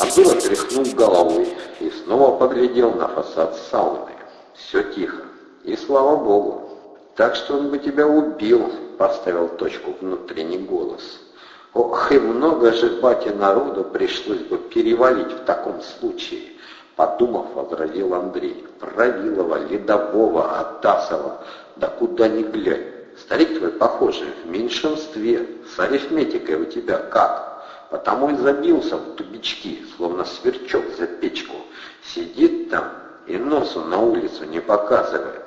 Андура тряхнул головой и снова поглядел на фасад сауны. Все тихо. И слава богу. Так что он бы тебя убил, поставил точку внутренний голос. Ох, и много же бате народу пришлось бы перевалить в таком случае. Подумав, возразил Андрей. Правилова, Ледового, Атасова, да куда ни глянь. Старик твой, похожий, в меньшинстве. С арифметикой у тебя как? Потому и забился в тубички, словно сверчок за печку. Сидит там и носу на улицу не показывает.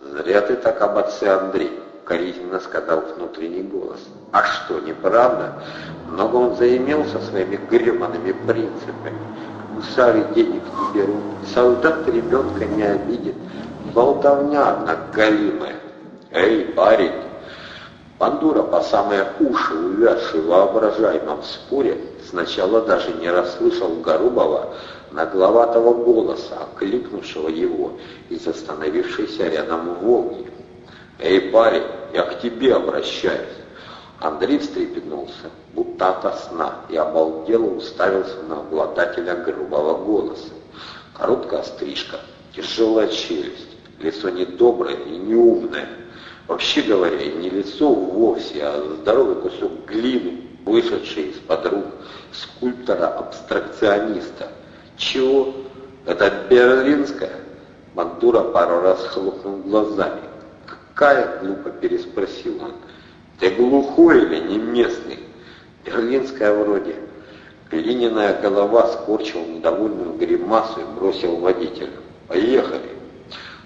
Зря ты так об отце Андрей, коризненно сказал внутренний голос. А что, неправда? Много он заимелся своими гребаными принципами. Гусары денег не берут, солдат ребенка не обидит. Болтовня, одна галимая. Эй, парень! Бандура по самые уши, увязший в воображаемом споре, сначала даже не расслышал Горубова, нагловатого голоса, окликнувшего его из остановившейся рядом Волги. «Эй, парень, я к тебе обращаюсь!» Андрей встрепенулся, будто ото сна, и обалдело уставился на обладателя грубого голоса. Короткая стрижка, тяжелая челюсть, лицо недоброе и неумное. Вообще говоря, не лицо вовсе, а здоровый кусок глины, вышедший из-под рук скульптора-абстракциониста. Чего? Это берлинская? Мандура пару раз хлопнул глазами. «Какая?» — глупо переспросил он. «Ты глухой или не местный?» «Берлинская вроде». Глиняная голова скорчила недовольную гримасу и бросил водителю. «Поехали!»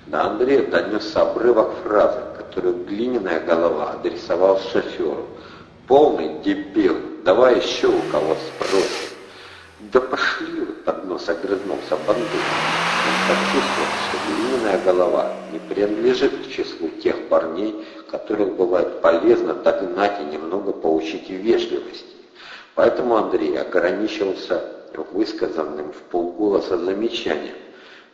До Андрея донесся обрывок фразы, которую глиняная голова адресовал шоферу. «Полный дебил! Давай еще у кого спросим!» «Да пошли вы!» — под нос огрызнулся бандит. Он почувствовал, что глиняная голова не принадлежит к числу тех парней, которых бывает полезно догнать и немного поучить вежливости. Поэтому Андрей ограничился высказанным в полголоса замечанием.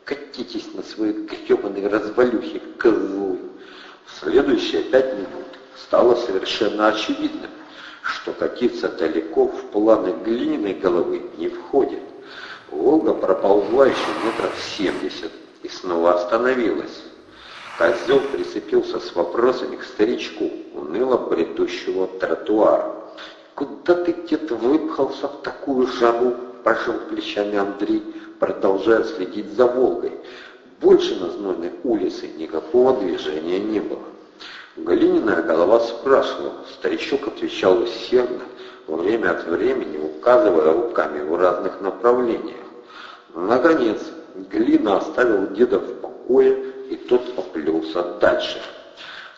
«Катитесь на свои гребаные развалюхи, козлы!» Следующие пять минут стало совершенно очевидным, что катиться далеко в планы глиняной головы не входит. Волга проползла еще метров семьдесят и снова остановилась. Козел прицепился с вопросами к старичку, уныло бредущего тротуара. «Куда ты, где-то выпхался в такую жару?» – пожал плечами Андрей, продолжая следить за Волгой. Больше на знойной улице никакого движения не было. Галининая голова спрашивала, старичок отвечал усердно, время от времени указывая руками в разных направлениях. Наконец, Глина оставил деда в покое, и тот поплелся дальше.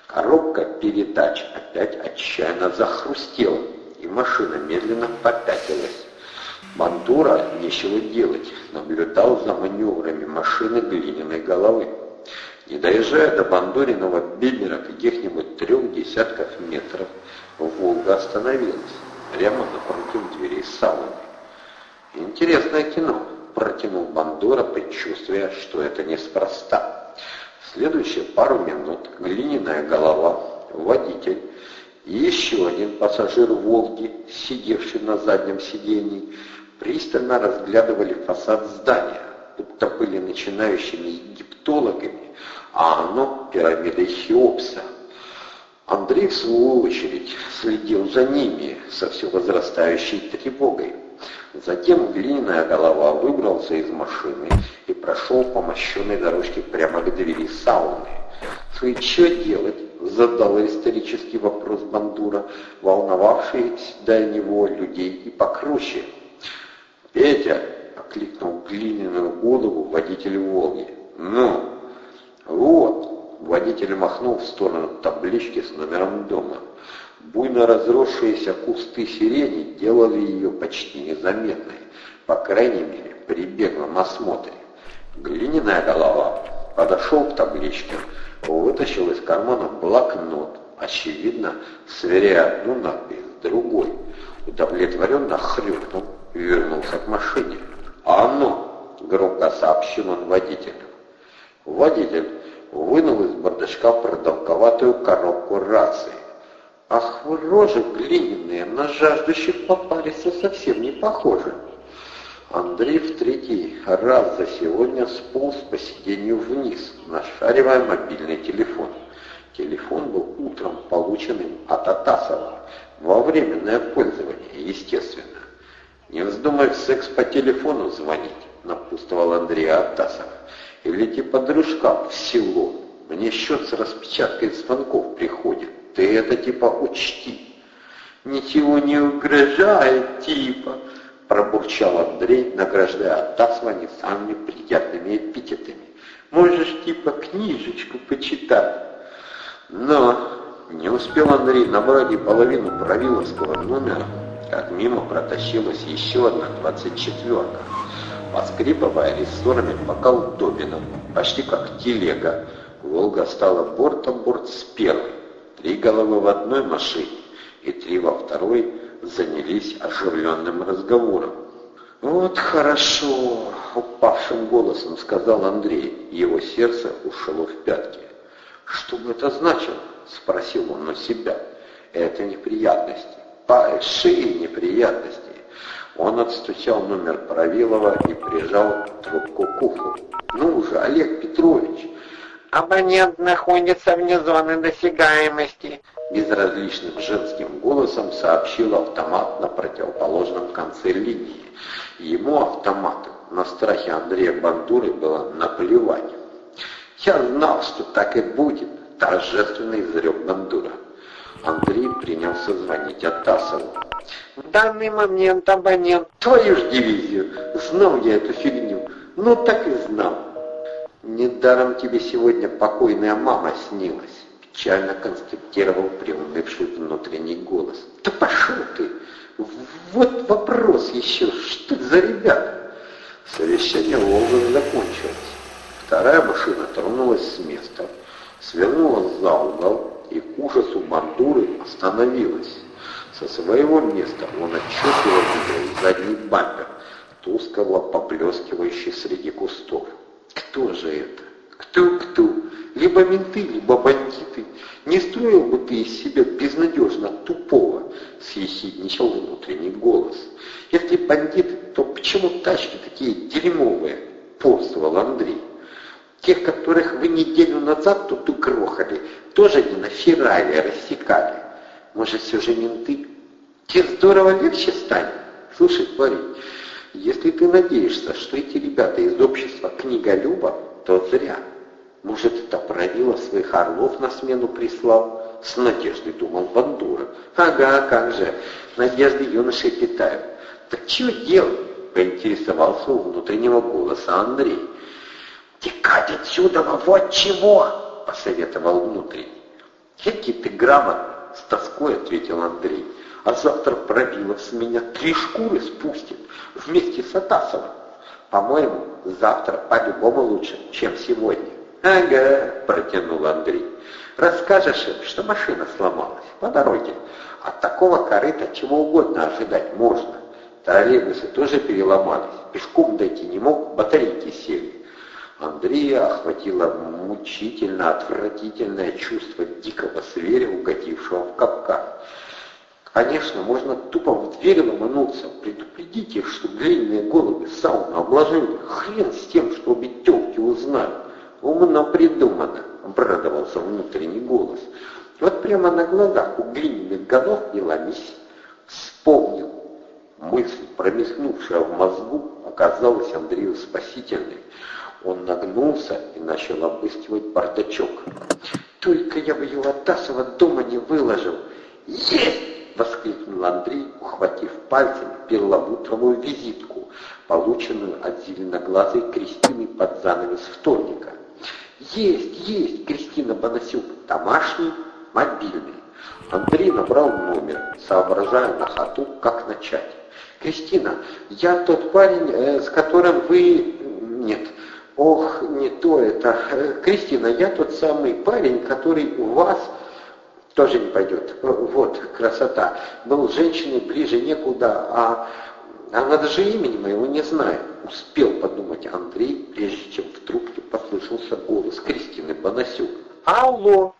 Коробка передач опять отчаянно захрустела, и машина медленно попятилась. Бандура, нечего делать, наблюдал за маневрами машины глиняной головы. Не доезжая до Бандуриного Бельмера каких-нибудь трех десятков метров, Волга остановилась прямо напротив дверей сауны. «Интересное кино», — протянул Бандура, предчувствуя, что это неспроста. В следующие пару минут глиняная голова, водитель и еще один пассажир «Волги», сидевший на заднем сиденье, пристально разглядывали фасад здания, будто были начинающими египтологами, а оно пирамидой Хеопса. Андрей, в свою очередь, следил за ними со все возрастающей тревогой. Затем глиняная голова выбрался из машины и прошел по мощенной дорожке прямо к двери сауны. «Вы что делать?» — задал исторический вопрос Бандура, волновавший до него людей и покруче. «Петя!» — окликнул глиняную голову водитель «Волги». «Ну?» «Вот!» — водитель махнул в сторону таблички с номером дома. Буйно разросшиеся кусты сирени делали ее почти незаметной, по крайней мере, при беглом осмотре. Глиняная голова подошел к табличке, вытащил из кармана блокнот, очевидно, сверяя одну надпись с другой. Удовлетворенно хрюкнул вернулся к машине. «А ну!» — громко сообщил он водителю. Водитель вынул из бардачка продолговатую коробку рации. «Ах, вы рожи глиняные, на жаждущих попариться совсем не похожи!» Андрей в третий раз за сегодня сполз по сиденью вниз, нашаривая мобильный телефон. Телефон был утром полученным от Атасова, во временное пользование, естественно. «Не вздумай в секс по телефону звонить», — напутствовал Андрей Атасов. «Или типа дружкам в село. Мне счет с распечаткой звонков приходит. Ты это типа учти». «Ничего не угрожает, типа», — пробурчал Андрей, награждая Атасова не самыми приятными эпитетами. «Можешь типа книжечку почитать». Но не успел Андрей набрать и половину правиловского номера, как мимо протащилась еще одна двадцать четверка, поскрипывая рессорами по колдобинам, почти как телега. Волга стала борт-о-борт с первой. Три головы в одной машине и три во второй занялись оживленным разговором. «Вот хорошо!» — упавшим голосом сказал Андрей. Его сердце ушло в пятки. «Что бы это значило?» — спросил он на себя. «Это неприятности большие неприятности. Он отстучал номер Правилова и прижал трубку к уху. «Ну же, Олег Петрович!» «Абонент находится вне зоны досягаемости», безразличным женским голосом сообщил автомат на противоположном конце линии. Ему автомату на страхе Андрея Бандуры было наплевать. «Я знал, что так и будет», — торжественно изрек Бандура. Андрей принялся звонить Атасову. В данный момент абонент... Твою ж дивизию! Знал я эту фигню. Ну так и знал. Недаром тебе сегодня покойная мама снилась. Печально констатировал приунывший внутренний голос. Да пошел ты! Вот вопрос еще. Что за ребята? Совещание Волга закончилось. Вторая машина тронулась с места, свернула за угол и к ужасу Бандуры остановилась. Со своего места он отчетливо видел задний бампер, тускло поблескивающий среди кустов. Кто же это? Кто-кто? Либо менты, либо бандиты. Не строил бы ты из себя безнадежно тупого, съехидничал внутренний голос. Если бандиты, то почему тачки такие дерьмовые? Порствовал Андрей. Тех, которых вы неделю назад тут угрохали, тоже не на Феррари рассекали. Может, все же менты? Тебе здорово легче станет. Слушай, парень, если ты надеешься, что эти ребята из общества книголюба, то зря. Может, это правило своих орлов на смену прислал? С надеждой думал Бандура. Ага, как же, надежды юношей питают. Так чего делать? Поинтересовался у внутреннего голоса Андрей. «Текать отсюда, вот чего!» — посоветовал внутренний. «Эки ты грамотный!» — с тоской ответил Андрей. «А завтра Пробилов с меня три шкуры спустит вместе с Атасовым. По-моему, завтра по-любому лучше, чем сегодня». «Ага», — протянул Андрей. «Расскажешь им, что машина сломалась по дороге. От такого корыта чего угодно ожидать можно. Троллейбусы тоже переломались, пешком дойти не мог, батарейки сели. Андрея охватило мучительно отвратительное чувство дикого зверя, угодившего в капкан. Конечно, можно тупо в дверь ломануться, предупредить их, что длинные голуби сауну обложили. Хрен с тем, что обе тёлки узнают. Умно придумано, обрадовался внутренний голос. Вот прямо на глазах у глиняных голов велась. Вспомнил. Мысль, промелькнувшая в мозгу, оказалась Андрею спасительной. Он нагнулся и начал обыскивать бардачок. «Только я бы его Атасова дома не выложил!» «Есть!» — воскликнул Андрей, ухватив пальцем перламутровую визитку, полученную от зеленоглазой Кристины под занавес вторника. «Есть, есть, Кристина Бонасюк, домашний, мобильный». Андрей набрал номер, соображая на ходу, как начать. «Кристина, я тот парень, э, с которым вы... Нет, Ох, не то это. Кристина, я тот самый парень, который у вас тоже не пойдет. Вот, красота. Был женщиной ближе некуда, а, она даже имени моего не знает. Успел подумать Андрей, прежде чем в трубке послышался голос Кристины Бонасюк. Алло,